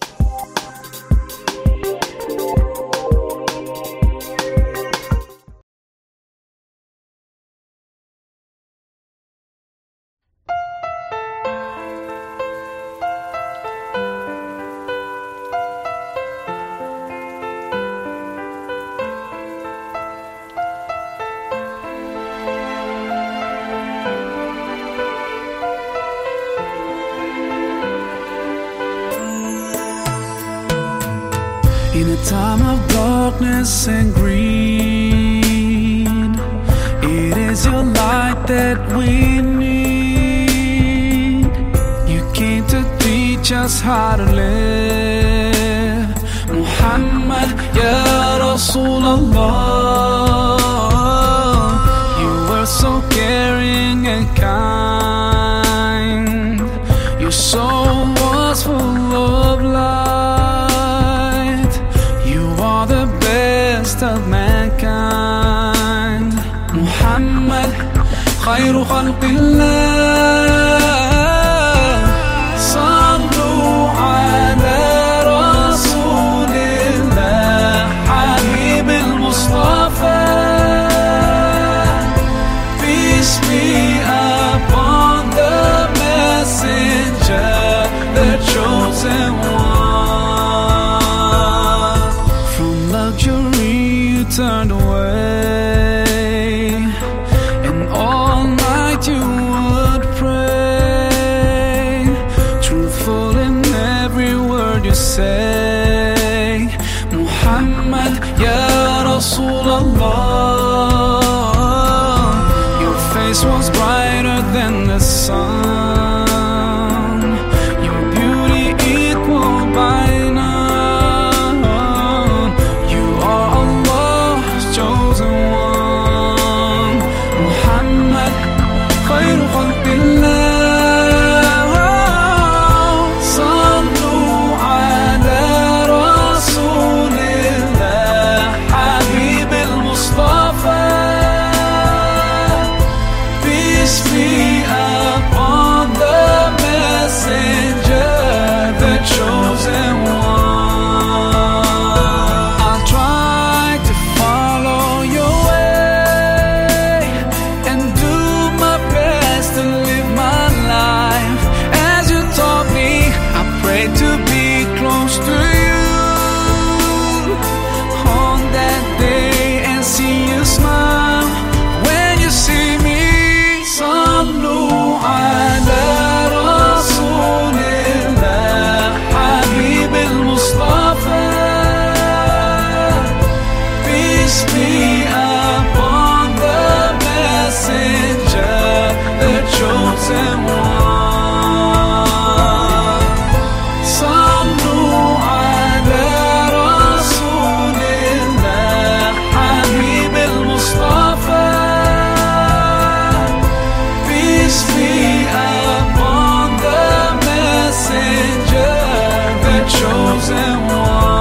In a time of darkness and greed, it is your light that we need. You came to teach us how to live. Muhammad, Ya Rasulallah. Best of mankind. Muhammad, خير خلق الله. صلوا على رسول الله حبيب المصطفى. Peace be upon the messenger, one. Turned away, and all night you would pray. Truthful in every word you say. Muhammad, Ya Rasulallah. Chosen one.